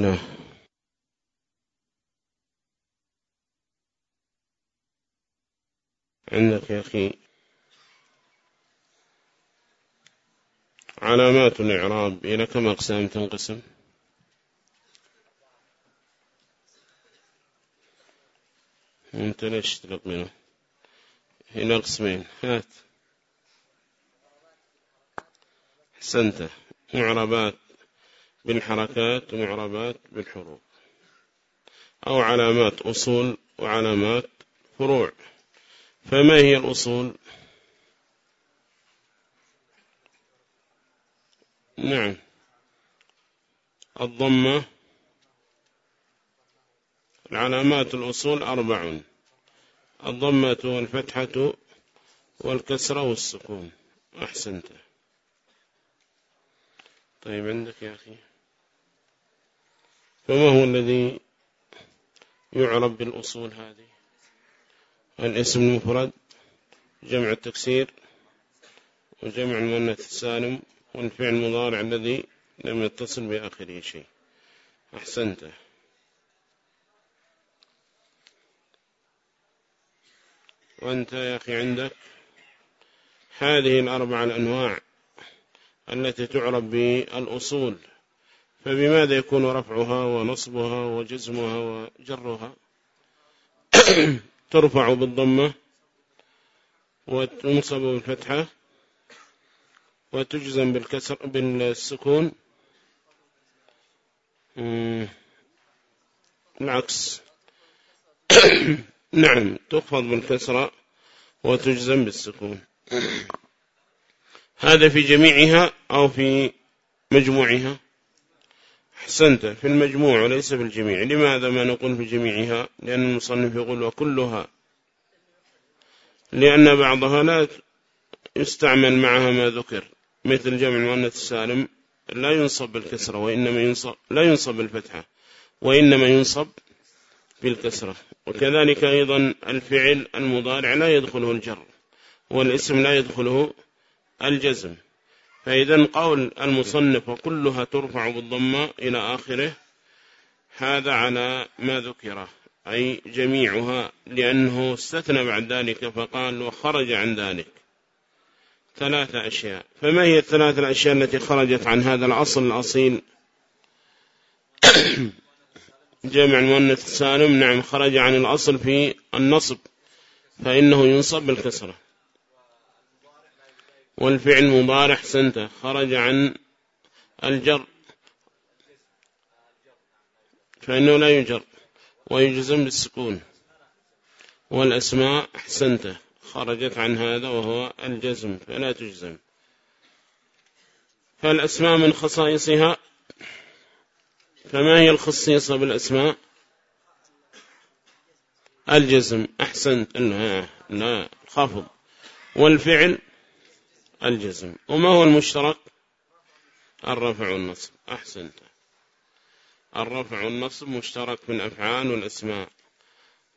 نعم. عندك يا أخي علامات الإعراب إلى كم أقسام تنقسم؟ أنت ليش تلقينه إلى قسمين هات. حسنت معربات بالحركات ومعربات بالحروف. أو علامات أصول وعلامات فروع. فما هي الأصول؟ نعم. الضمة. العلامات الأصول أربع الضمة والفتحة والكسرة والسكون. أحسنت. طيب عندك يا أخي؟ فما هو الذي يعرب بالأصول هذه؟ الاسم المفرد جمع التكسير وجمع المؤنث السالم والفعل المضارع الذي لم يتصل بآخره شيء. أحسنت. وأنت يا أخي عندك هذه الأربع الأنواع التي تعرب بالأصول. فبماذا يكون رفعها ونصبها وجزمها وجرها؟ ترفع بالضمة وتنصب بالفتحة وتجزم بالكسر بالسكون. العكس. نعم تخفض بالكسرة وتجزم بالسكون. هذا في جميعها أو في مجموعها؟ أحسنت في المجموع وليس في الجميع. لماذا ما نقول في جميعها؟ لأن المصنف يقول وكلها. لأن بعضها لا يستعمل معها ما ذكر. مثل جمع المؤنث السالم لا ينصب بالكسرة وإنما ينصب لا ينصب بالفتحة وإنما ينصب بالكسرة. وكذلك أيضا الفعل المضارع لا يدخله الجر والاسم لا يدخله الجزم. فإذا قول المصنف وكلها ترفع بالضمة إلى آخره هذا على ما ذكره أي جميعها لأنه استثنى بعد ذلك فقال وخرج عن ذلك. ثلاثة أشياء. فما هي الثلاثة الأشياء التي خرجت عن هذا الأصل الأصيل؟ جمع المؤنث السالم نعم خرج عن الأصل في النصب فإنه ينصب بالكسرة. والفعل مضارع سنته. خرج عن الجر. فإنه لا يجر ويجزم بالسكون. والأسماء أحسنته. خرجت عن هذا وهو الجزم فلا تجزم. فالأسماء من خصائصها. فما هي الخصيصة بالأسماء؟ الجزم. أحسنت. لا لا خفض والفعل الجزم. وما هو المشترك؟ الرفع والنصب. أحسنت. الرفع والنصب مشترك في الأفعال والأسماء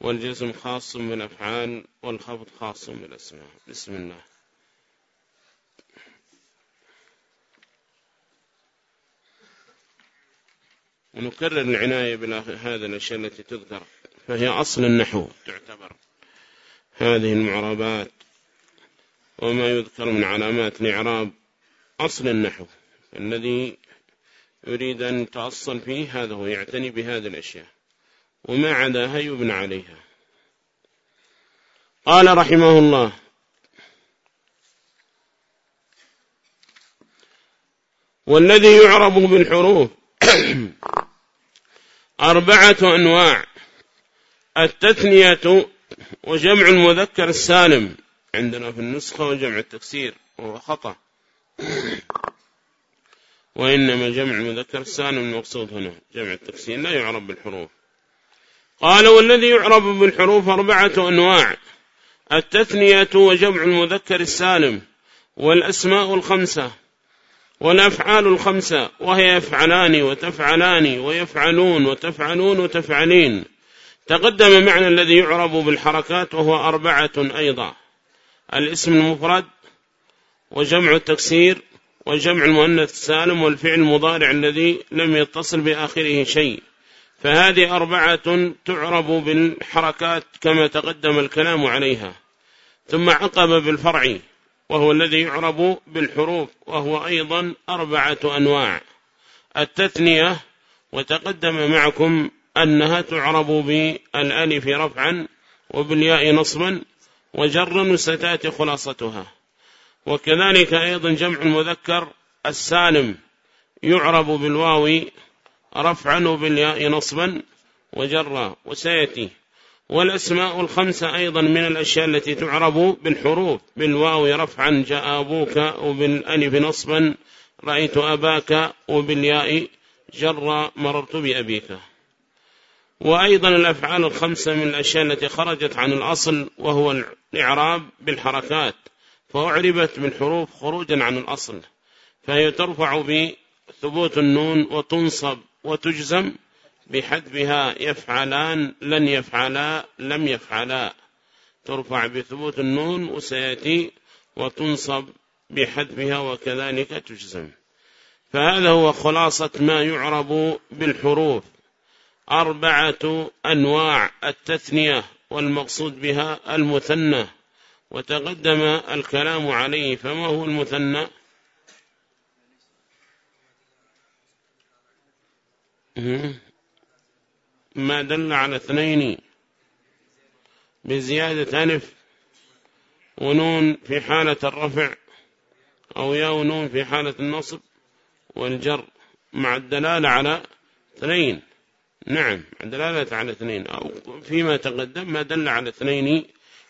والجزم خاص بالأفعال والخفض خاص بالأسماء بسم الله. ونكرر العناية بهذا الأشياء التي تذكر فهي أصل النحو تعتبر. هذه المعربات وما يذكر من علامات الإعراب أصل النحو. الذي يريد أن يتأصل فيه هذا هو يعتني بهذه الأشياء. وما عداها يبنى عليها. قال رحمه الله والذي يعرب بالحروف أربعة أنواع التثنية وجمع المذكر السالم. عندنا في النسخة وجمع التكسير وهو خطأ. وإنما جمع المذكر السالم المقصود هنا جمع التكسير لا يعرب بالحروف. قال والذي يعرب بالحروف أربعة أنواع التثنية وجمع المذكر السالم والأسماء الخمسة والأفعال الخمسة وهي يفعلان وتفعلان ويفعلون وتفعلون وتفعلين. تقدم معنى الذي يعرب بالحركات وهو أربعة أيضا. الاسم المفرد وجمع التكسير وجمع المؤنث السالم والفعل المضارع الذي لم يتصل بآخره شيء. فهذه أربعة تعرب بالحركات كما تقدم الكلام عليها. ثم عقب بالفرع وهو الذي يعرب بالحروف وهو أيضا أربعة أنواع. التثنية وتقدم معكم أنها تعرب بالألف رفعا وبالياء نصبا وجرا وستاتي خلاصتها. وكذلك أيضا جمع المذكر السالم يعرب بالواو رفعا وبالياء نصبا وجرا وسيأتي. والأسماء الخمسة أيضا من الأشياء التي تعرب بالحروف بالواو رفعا جاء أبوك وبالألف نصبا رأيت أباك وبالياء جر مررت بأبيك. وأيضا الأفعال الخمسة من الأشياء التي خرجت عن الأصل وهو الإعراب بالحركات فأعربت بالحروف خروجا عن الأصل فهي ترفع بثبوت النون وتنصب وتجزم بحذفها يفعلان لن يفعلا لم يفعلا ترفع بثبوت النون وسيأتي وتنصب بحذفها وكذلك تجزم. فهذا هو خلاصة ما يعرب بالحروف. أربعة أنواع التثنية والمقصود بها المثنى وتقدم الكلام عليه فما هو المثنى؟ ما دل على اثنين بزيادة ألف ونون في حالة الرفع أو يا ونون في حالة النصب والجر مع الدلالة على اثنين. نعم دلالة على اثنين. أو فيما تقدم ما دل على اثنين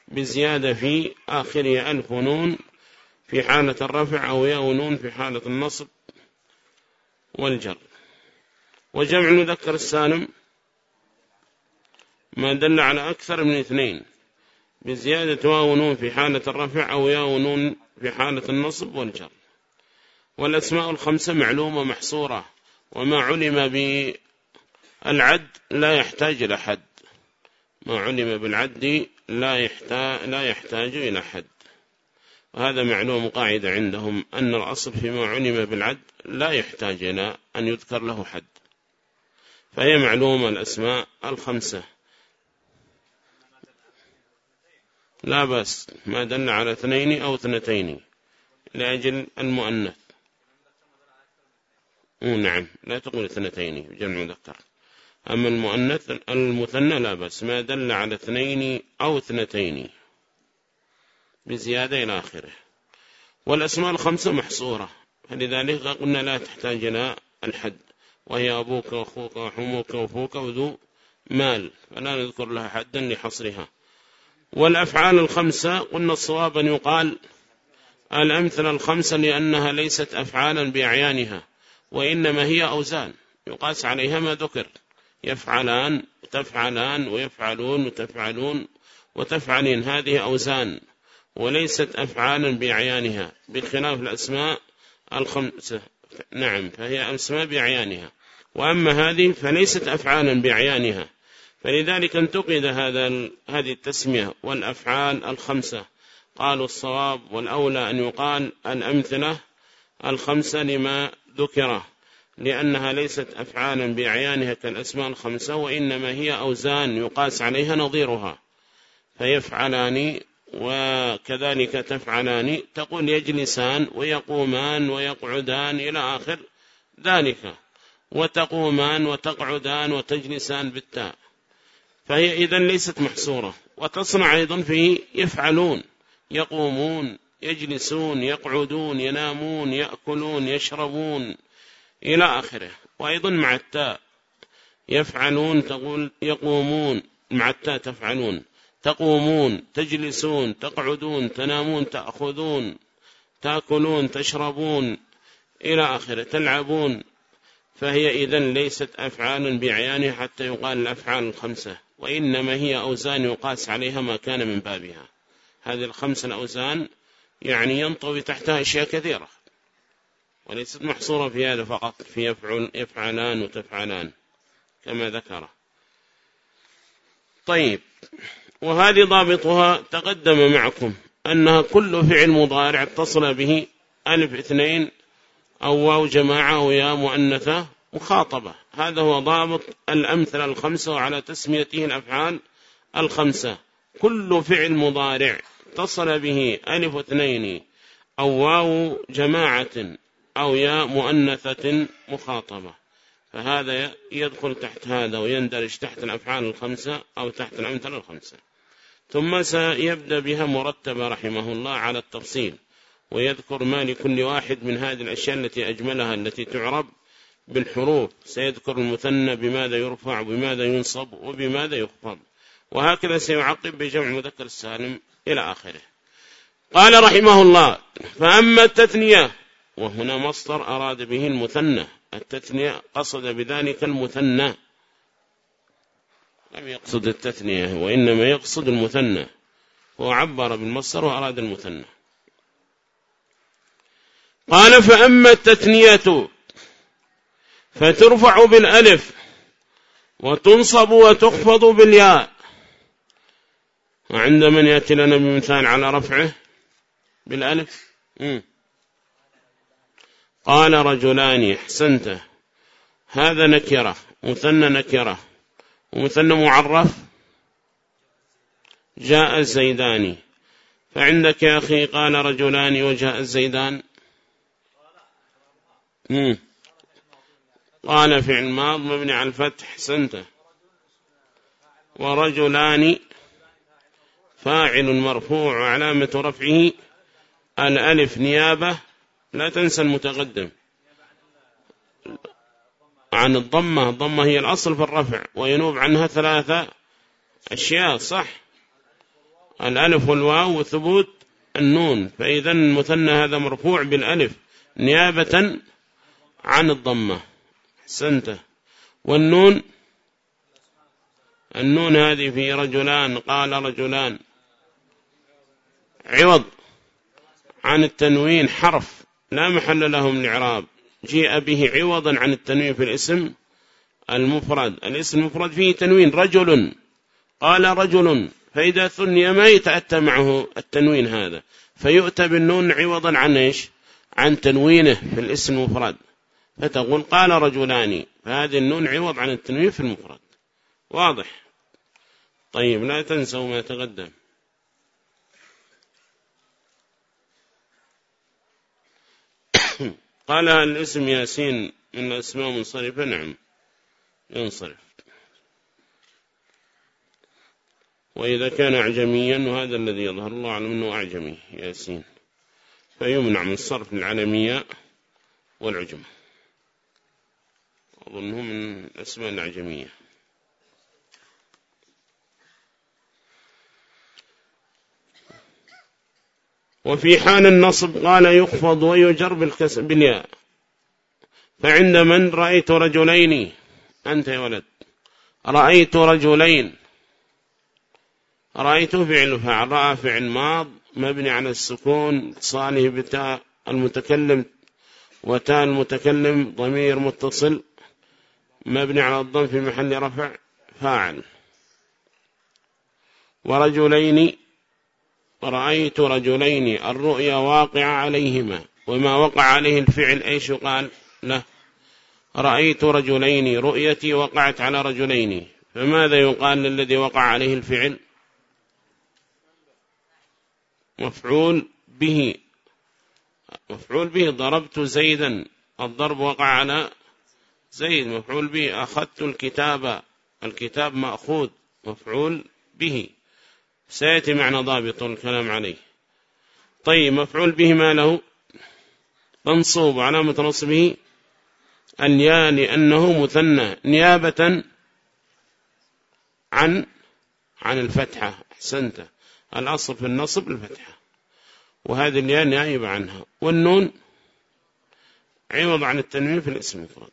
بزيادة في آخره ألف ونون في حالة الرفع أو ياء ونون في حالة النصب والجر. وجمع المذكر السالم ما دل على أكثر من اثنين بزيادة واو ونون في حالة الرفع أو ياء ونون في حالة النصب والجر. والأسماء الخمسة معلومة محصورة وما علم بالعد لا يحتاج إلى حد. ما علم بالعد لا يحتاج, لا يحتاج إلى حد. وهذا معلوم قاعدة عندهم أن الأصل فيما علم بالعد لا يحتاج إلى أن يذكر له حد. فهي معلومة الأسماء الخمسة. لا بس ما دل على اثنين أو اثنتين لأجل المؤنث. نعم لا تقول اثنتين جمع مذكر. أما المؤنث المثنى لا بس ما دل على اثنين أو اثنتين. بزيادة إلى آخره. والأسماء الخمسة محصورة. فلذلك قلنا لا تحتاج إلى الحد. وهي أبوك وأخوك وحموك وفوك وذو مال. فلا نذكر لها حدا لحصرها. والأفعال الخمسة قلنا الصواب أن يقال الأمثلة الخمسة لأنها ليست أفعالا بأعيانها وإنما هي أوزان. يقاس عليها ما ذكر. يفعلان تفعلان ويفعلون وتفعلون وتفعلين. هذه أوزان وليست أفعالا بأعيانها بخلاف الأسماء الخمسة. نعم فهي أسماء بأعيانها. وأما هذه فليست أفعالا بأعيانها. فلذلك انتقد هذا هذه التسمية والأفعال الخمسة. قالوا الصواب والأولى أن يقال الأمثلة الخمسة لما ذكره. لأنها ليست أفعالا بأعيانها كالأسماء الخمسة وإنما هي أوزان يقاس عليها نظيرها. فيفعلان وكذلك تفعلان تقول يجلسان ويقومان ويقعدان إلى آخر ذلك وتقومان وتقعدان وتجلسان بالتاء. فهي إذن ليست محصورة. وتصنع أيضا فيه يفعلون يقومون يجلسون يقعدون ينامون يأكلون يشربون. إلى آخره. وأيضا مع التاء. يفعلون تقول يقومون. مع التاء تفعلون. تقومون تجلسون تقعدون تنامون تأخذون تأكلون تشربون. إلى آخره. تلعبون. فهي إذن ليست أفعال بعيانها حتى يقال الأفعال الخمسة. وإنما هي أوزان يقاس عليها ما كان من بابها. هذه الخمس الأوزان يعني ينطوي تحتها أشياء كثيرة. وليست محصورة في هذا فقط في يفعل يفعلان وتفعلان كما ذكر طيب وهذه ضابطها تقدم معكم أنها كل فعل مضارع اتصل به ألف اثنين أو واو جماعة أو يا مؤنثة مخاطبة. هذا هو ضابط الأمثلة الخمسة وعلى تسميته الأفعال الخمسة. كل فعل مضارع اتصل به ألف اثنين أو واو جماعة أو يا مؤنثة مخاطبة. فهذا يدخل تحت هذا ويندرج تحت الأفعال الخمسة أو تحت الأمثلة الخمسة. ثم سيبدأ بها مرتبة رحمه الله على التفصيل ويذكر ما لكل واحد من هذه الأشياء التي أجملها التي تعرب بالحروف. سيذكر المثنى بماذا يرفع وبماذا ينصب وبماذا يخفض. وهكذا سيعقب بجمع المذكر السالم إلى آخره. قال رحمه الله فأما التثنية وهنا مصدر أراد به المثنى. التثنية قصد بذلك المثنى. لم يقصد التثنية وإنما يقصد المثنى. هو عبر بالمصدر وأراد المثنى. قال فأما التثنية فترفع بالألف وتنصب وتخفض بالياء. وعند من يأتي لنا بمثال على رفعه بالألف؟ قال رجلان أحسنت. هذا نكرة مثنى نكرة. ومثنى معرف جاء الزيداني. فعندك يا أخي قال رجلان وجاء الزيدان. قال فعل ماض مبني على الفتح سنته ورجلان فاعل مرفوع وعلامة رفعه الألف نيابة. لا تنسى المتقدم. عن الضمة الضمة هي الأصل في الرفع وينوب عنها ثلاثة أشياء صح؟ الألف والواو وثبوت النون فإذا المثنى هذا مرفوع بالألف نيابة عن الضمة. سنته والنون النون هذه في رجلان قال رجلان. عوض عن التنوين حرف. لا محل له من إعراب جيء به عوضا عن التنوين في الاسم المفرد. الاسم المفرد فيه تنوين. رجل. قال رجل. فإذا ثني ما يتأتى معه التنوين هذا. فيؤتى بالنون عوضا عن إيش؟ عن تنوينه في الاسم المفرد. فتقول قال رجلان. فهذه النون عوض عن التنوين في المفرد. واضح. طيب لا تنسوا ما تقدم. قال الاسم ياسين من الأسماء منصرفة؟ نعم. ينصرف. وإذا كان أعجميا وهذا الذي يظهر الله على أنه أعجمي ياسين. فيمنع من صرف العالمية والعجم. أظنه من الأسماء الأعجمية. وفي حال النصب قال يخفض ويجر بالكسب بالياء. فعند من رأيت رجلين؟ أنت يا ولد. رأيت رجلين. رأيت فعل فعل رأى فعل ماض مبني على السكون صالح بتاء المتكلم. وتاء المتكلم ضمير متصل. مبني على الضم في محل رفع فاعل. ورجلين رأيت رجلين الرؤيا واقع عليهما وما وقع عليه الفعل إيش قال؟ له رأيت رجلين رؤيتي وقعت على رجلين. فماذا يقال للذي وقع عليه الفعل؟ مفعول به. مفعول به ضربت زيدا. الضرب وقع على زيد. مفعول به أخذت الكتاب الكتاب مأخوذ. مفعول به. سيأتي معنى ضابط الكلام عليه. طيب مفعول به ما له؟ منصوب علامة نصبه الياء لأنه مثنى نيابة عن عن الفتحة. أحسنت. الأصل في النصب الفتحة. وهذه الياء نائبة عنها. والنون عوض عن التنوين في الاسم المفرد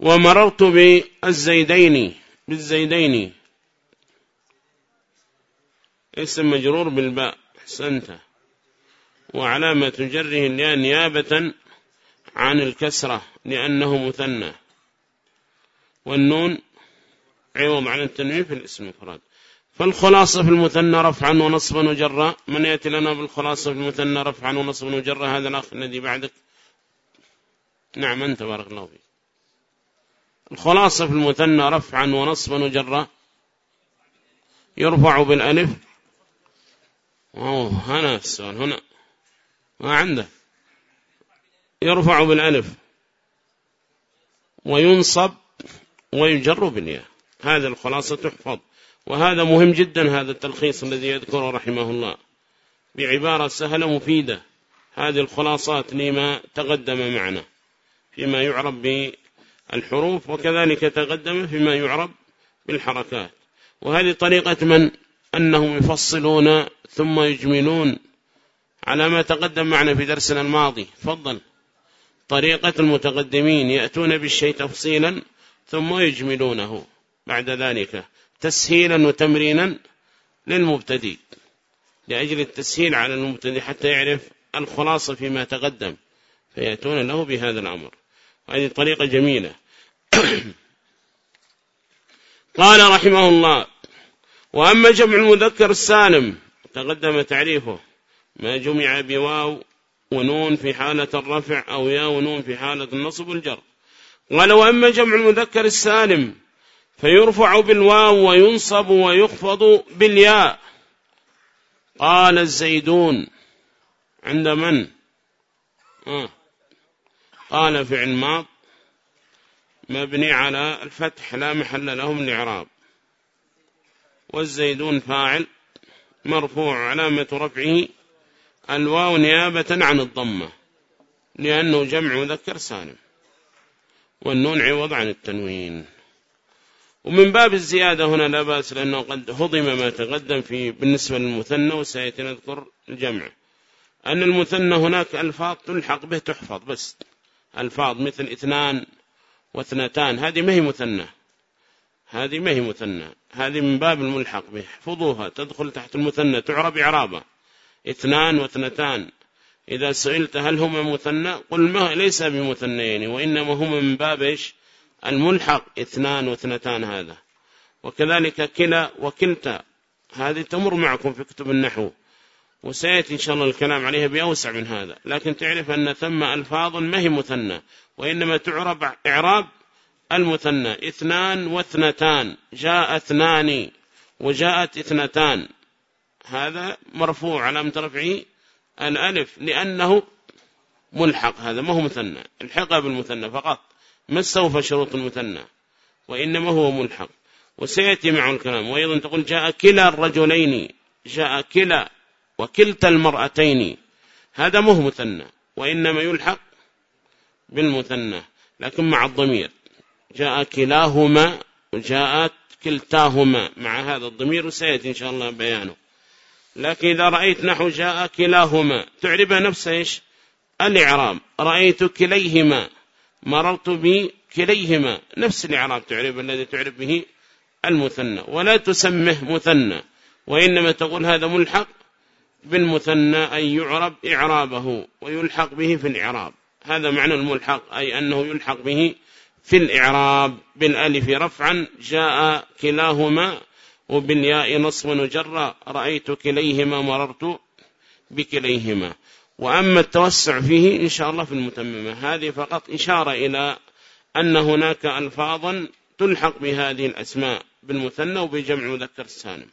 ومررت بالزيدين بالزيدين. اسم مجرور بالباء حسنته وعلامة جره الياء نيابة عن الكسرة لأنه مثنى. والنون عوض عن التنوين في الاسم المفرد. فالخلاصة في المثنى رفعا ونصبا وجرا من يأتي لنا بالخلاصة في المثنى رفعا ونصبا وجرا هذا الأخ الذي بعدك. نعم أنت بارك الله فيك. الخلاصة في المثنى رفعا ونصبا وجرا يرفع بالألف. أوه هنا السؤال هنا. ما عنده. يرفع بالألف. وينصب ويجر بالياء. هذا الخلاصة تحفظ. وهذا مهم جدا هذا التلخيص الذي يذكره رحمه الله. بعبارة سهلة مفيدة. هذه الخلاصات لما تقدم معنا. فيما يعرب بالحروف وكذلك تقدم فيما يعرب بالحركات. وهذه طريقة من؟ أنهم يفصلون ثم يجملون على ما تقدم معنا في درسنا الماضي. فضل طريقة المتقدمين يأتون بالشيء تفصيلا ثم يجملونه. بعد ذلك تسهيلا وتمرينا للمبتدي لأجل التسهيل على المبتدي حتى يعرف الخلاصة فيما تقدم. فيأتون له بهذا الأمر. هذه طريقة جميلة. قال رحمه الله وأما جمع المذكر السالم تقدم تعريفه. ما جمع بواو ونون في حالة الرفع أو يا ونون في حالة النصب والجر. قال وأما جمع المذكر السالم فيرفع بالواو وينصب ويخفض بالياء. قال الزيدون عند من؟ آه. قال فعل ماض. مبني على الفتح لا محل لهم الإعراب والزيدون فاعل. مرفوع علامة رفعه الواو نيابة عن الضمة لأنه جمع مذكر سالم والنون عوض عن التنوين. ومن باب الزيادة هنا لا بأس لأنه قد هضم ما تقدم في بالنسبة للمثنى وسيأتي نذكر الجمع. أن المثنى هناك ألفاظ تلحق به تحفظ بس ألفاظ مثل اثنان واثنتان هذه ما هي مثنى. هذه ما هي مثنى. هذه من باب الملحق احفظوها. تدخل تحت المثنى. تعرب إعرابا. اثنان واثنتان. إذا سئلت هل هما مثنى قل ما ليس بمثنيين وإنما هما من باب إيش؟ الملحق. اثنان واثنتان هذا. وكذلك كلا وكلتا. هذه تمر معكم في كتب النحو. وسيأتي إن شاء الله الكلام عليها بأوسع من هذا. لكن تعرف أن ثم ألفاظ ما هي مثنى وإنما تعرب إعراب المثنى. اثنان واثنتان. جاء اثنان وجاءت اثنتان. هذا مرفوع على رفعه الألف لأنه ملحق هذا ما هو مثنى. الحق بالمثنى فقط. ما سوف شروط المثنى؟ وإنما هو ملحق. وسيأتي معه الكلام. وأيضا تقول جاء كلا الرجلين. جاء كلا وكلتا المرأتين. هذا مه مثنى. وإنما يلحق بالمثنى لكن مع الضمير. جاء كلاهما وجاءت كلتاهما. مع هذا الضمير وسيأتي إن شاء الله بيانه. لكن إذا رأيت نحو جاء كلاهما تعرب نفس إيش؟ الإعراب. رأيت كليهما مررت بكليهما. نفس الإعراب تعرب الذي تعرب به المثنى. ولا تسمه مثنى. وإنما تقول هذا ملحق بالمثنى أي يعرب إعرابه ويلحق به في الإعراب. هذا معنى الملحق أي أنه يلحق به في الإعراب بالألف رفعا جاء كلاهما وبالياء نصبا وجرا رأيت كليهما مررت بكليهما. وأما التوسع فيه إن شاء الله في المتممة. هذه فقط إشارة إلى أن هناك ألفاظا تلحق بهذه الأسماء بالمثنى وبجمع مذكر السالم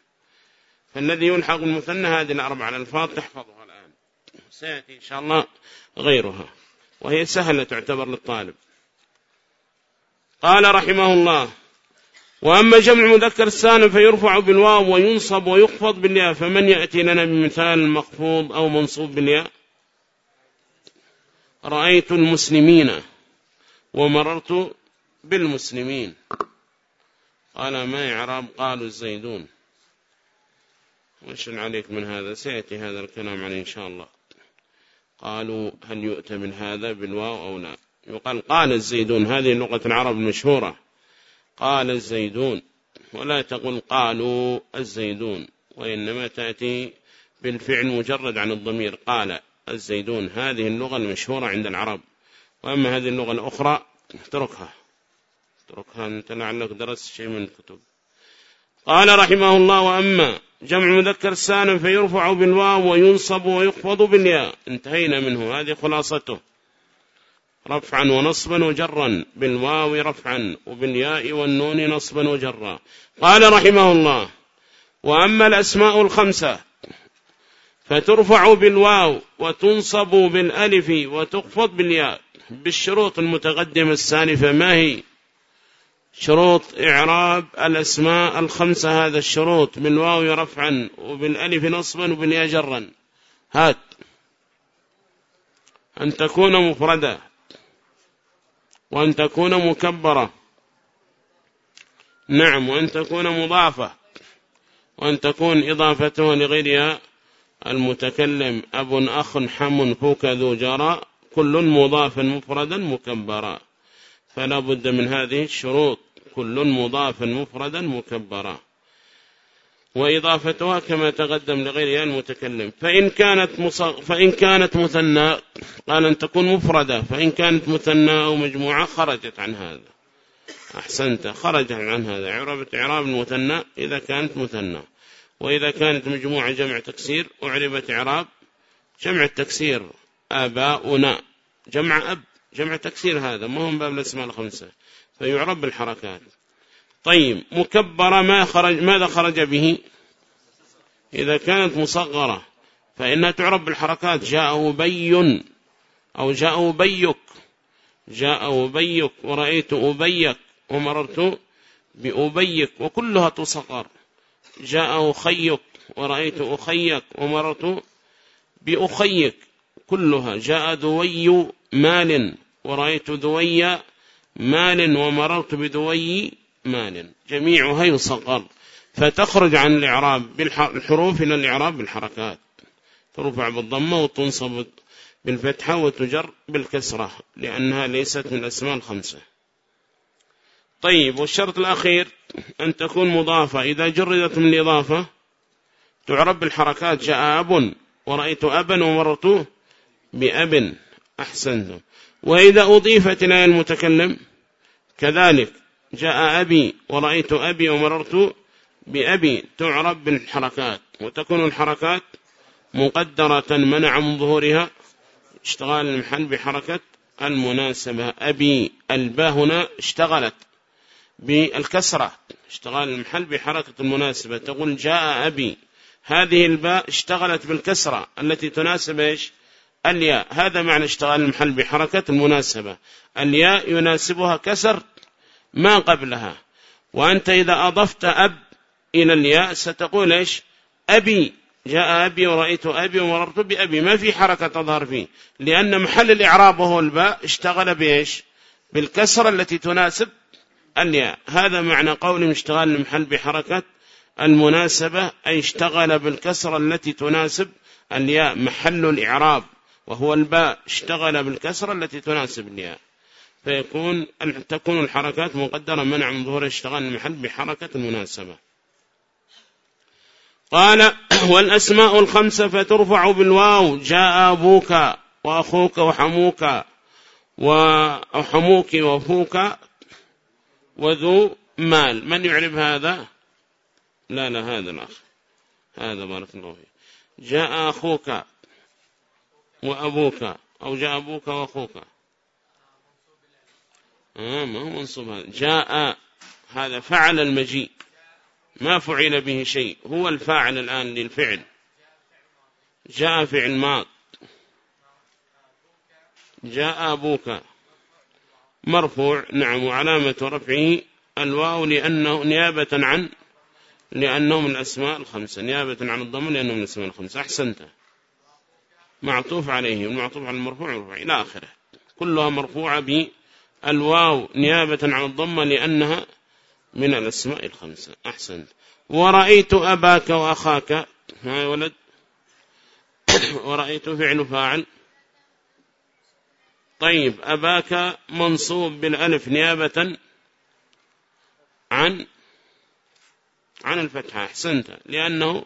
فالذي يلحق بالمثنى هذه الأربع الألفاظ تحفظها الآن. سيأتي إن شاء الله غيرها. وهي سهلة تعتبر للطالب. قال رحمه الله وأما جمع مذكر السالم فيرفع بالواو وينصب ويخفض بالياء فمن يأتي لنا بمثال مخفوض أو منصوب بالياء؟ رأيت المسلمين ومررت بالمسلمين. قال ما إعراب قالوا الزيدون. وش عليك من هذا؟ سيأتي هذا الكلام عليه إن شاء الله. قالوا هل يؤتى من هذا بالواو أو لا؟ يقال قال الزيدون هذه لغة العرب المشهورة. قال الزيدون ولا تقول قالوا الزيدون وإنما تأتي بالفعل مجرد عن الضمير. قال الزيدون هذه اللغة المشهورة عند العرب وأما هذه اللغة الأخرى اتركها. اتركها أنت لعلك درست شيء من الكتب. قال رحمه الله وأما جمع مذكر سالم فيرفع بالواو وينصب ويخفض بالياء. انتهينا منه هذه خلاصته. رفعا ونصبا وجرا بالواو رفعا وبالياء والنون نصبا وجرا. قال رحمه الله وأما الأسماء الخمسة فترفع بالواو وتنصب بالألف وتخفض بالياء بالشروط المتقدمة السالفة. ما هي؟ شروط إعراب الأسماء الخمسة هذا الشروط بالواو رفعا وبالألف نصبا وبالياء جرا. هات. أن تكون مفردة. وأن تكون مكبرة. نعم وأن تكون مضافة. وأن تكون إضافتها لغيرها. المتكلم أب أخ حم فوك ذو جرى كل مضاف مفردا مكبرا. فلا بد من هذه الشروط. كل مضاف مفردا مكبرا. وإضافتها كما تقدم لغيرها المتكلم. فإن كانت, مصغ... فإن كانت مثنى قال أن تكون مفردة فإن كانت مثنى أو مجموعة خرجت عن هذا. أحسنت خرجت عن هذا. عربت إعراب المثنى إذا كانت مثنى. وإذا كانت مجموعة جمع تكسير أعربت إعراب جمع التكسير آباؤنا. جمع أب جمع تكسير هذا ما هم باب الأسماء الخمسة. فيعرب بالحركات. طيب مكبرة ما خرج ماذا خرج به؟ إذا كانت مصغرة فإنها تعرب بالحركات. جاء أبي أو جاء أبيك جاء أبيك ورأيت أبيك ومررت بأبيك وكلها تصغر. جاء أخيك ورأيت أخيك ومررت بأخيك. كلها. جاء ذوي مال ورأيت ذوي مال ومررت بذوي مال. جميعها يصغر فتخرج عن الإعراب بالحروف إلى الإعراب بالحركات. ترفع بالضمة وتنصب بالفتحة وتجر بالكسرة لأنها ليست من الأسماء الخمسة. طيب والشرط الأخير أن تكون مضافة. إذا جردت من الإضافة تعرب بالحركات. جاء أب ورأيت أبا ومررت بأب. أحسنتم. وإذا أضيفت إلى المتكلم كذلك جاء أبي ورأيت أبي ومررت بأبي تعرب بالحركات وتكون الحركات مقدرة منع من ظهورها. اشتغال المحل بحركة المناسبة. أبي الباء هنا اشتغلت بالكسرة. اشتغال المحل بحركة المناسبة. تقول جاء أبي. هذه الباء اشتغلت بالكسرة التي تناسب إيش؟ الياء. هذا معنى اشتغال المحل بحركة المناسبة. الياء يناسبها كسر. ما قبلها. وأنت إذا أضفت أب إلى الياء ستقول إيش؟ أبي. جاء أبي ورأيت أبي ومررت بأبي. ما في حركة تظهر فيه. لأن محل الإعراب وهو الباء اشتغل بإيش؟ بالكسرة التي تناسب الياء. هذا معنى قول اشتغال المحل بحركة المناسبة أي اشتغل بالكسرة التي تناسب الياء. محل الإعراب وهو الباء اشتغل بالكسرة التي تناسب الياء. فيكون تكون الحركات مقدرة منع من ظهور اشتغال المحل بحركة المناسبة قال والأسماء الخمسة فترفع بالواو جاء أبوك وأخوك وحموك وحموك وفوك وذو مال. من يعرف هذا؟ لا لا هذا الأخ. هذا بارك الله فيه جاء أخوك وأبوك أو جاء أبوك وأخوك. آه ما هو منصوب هذا. جاء هذا فعل المجيء. ما فعل به شيء. هو الفاعل الآن للفعل. جاء فعل ماض. جاء أبوك. مرفوع. نعم وعلامة رفعه الواو لأنه نيابة عن لأنه من الأسماء الخمسة. نيابة عن الضم لأنه من الأسماء الخمسة. أحسنت. معطوف عليه. والمعطوف على المرفوع مرفوع إلى آخره. كلها مرفوعة بالواو نيابة عن الضمة لأنها من الأسماء الخمسة. أحسنت. ورأيت أباك وأخاك. ها ولد. ورأيت فعل فاعل. طيب أباك منصوب بالألف نيابة عن عن الفتحة. أحسنت. لأنه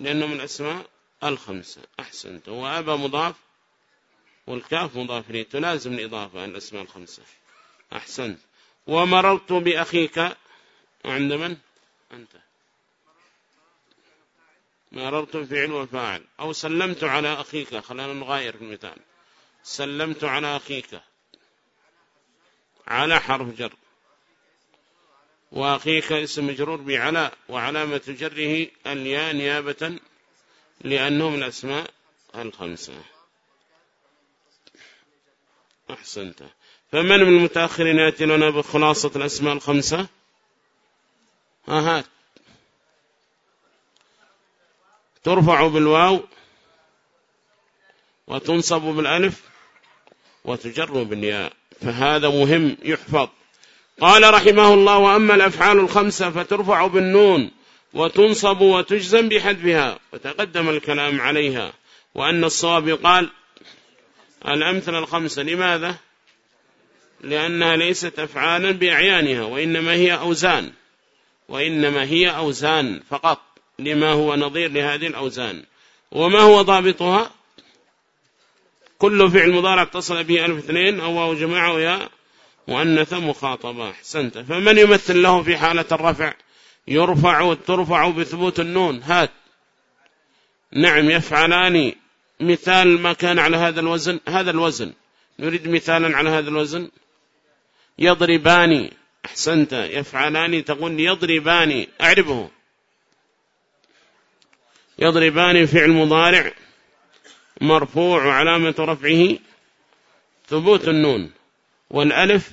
لأنه من الأسماء الخمسة. أحسنت. وأبا مضاف والكاف مضاف لي تلازم الإضافة عن الأسماء الخمسة. أحسنت ومررت بأخيك وعند من؟ أنت. مررت فعل وفاعل. أو سلمت على أخيك. خلينا نغير المثال. سلمت على أخيك. على حرف جر. وأخيك اسم مجرور بعلى وعلامة جره الياء نيابة لأنه من الأسماء الخمسة. أحسنت. فمن من المتأخرين يأتي لنا بخلاصة الأسماء الخمسة؟ ها هات ترفع بالواو وتنصب بالألف وتجر بالياء. فهذا مهم يحفظ. قال رحمه الله وأما الأفعال الخمسة فترفع بالنون وتنصب وتجزم بحذفها وتقدم الكلام عليها. وأن الصواب قال الأمثلة الخمسة لماذا؟ لأنها ليست أفعالا بأعيانها وإنما هي أوزان وإنما هي أوزان فقط لما هو نظير لهذه الأوزان. وما هو ضابطها؟ كل فعل مضارع اتصل به ألف اثنين أو واو جماعة ويا مؤنثة مخاطبة أحسنت. فمن يمثل له في حالة الرفع؟ يرفع ترفع بثبوت النون هات. نعم يفعلان. مثال ما كان على هذا الوزن هذا الوزن. نريد مثالا على هذا الوزن. يضربان أحسنت يفعلان تقول يضربان أعرفه يضربان فعل مضارع مرفوع وعلامة رفعه ثبوت النون. والألف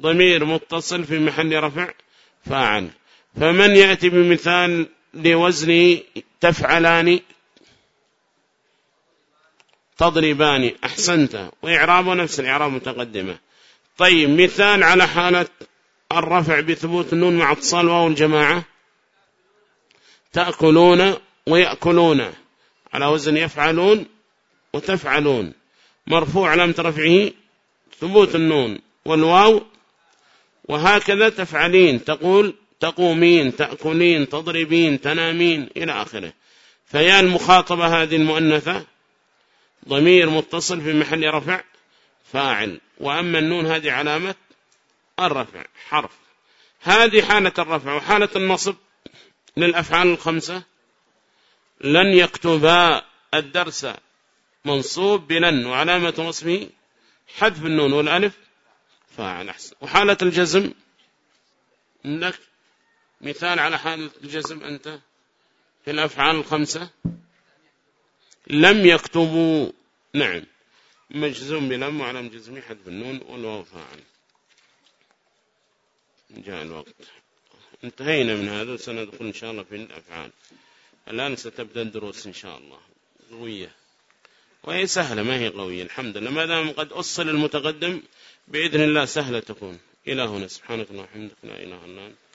ضمير متصل في محل رفع فاعل. فمن يأتي بمثال لوزن تفعلان تضربان أحسنت. وإعراب نفس الإعراب متقدمة. طيب مثال على حالة الرفع بثبوت النون مع اتصال واو الجماعة. تأكلون ويأكلون. على وزن يفعلون وتفعلون. مرفوع علامة رفعه ثبوت النون والواو. وهكذا تفعلين. تقول تقومين تأكلين تضربين تنامين إلى آخره. فيا المخاطبة هذه المؤنثة. ضمير متصل في محل رفع فاعل. وأما النون هذه علامة الرفع حرف. هذه حالة الرفع وحالة النصب للأفعال الخمسة. لن يكتبا الدرس منصوب بلن وعلامة نصبه حذف النون والألف فاعل أحسن. وحالة الجزم لك مثال على حالة الجزم أنت في الأفعال الخمسة. لم يكتبوا نعم. مجزوم بلم وعلم جزمي حذف النون والواو فاعل. جاء الوقت. انتهينا من هذا وسندخل إن شاء الله في الأفعال. الآن ستبدأ الدروس إن شاء الله. قوية. وهي سهلة ما هي قوية؟ الحمد لله. ما دام قد أصل المتقدم بإذن الله سهلة تكون. إلى هنا. سبحانك اللهم وبحمدك. لا إله إلا أنت.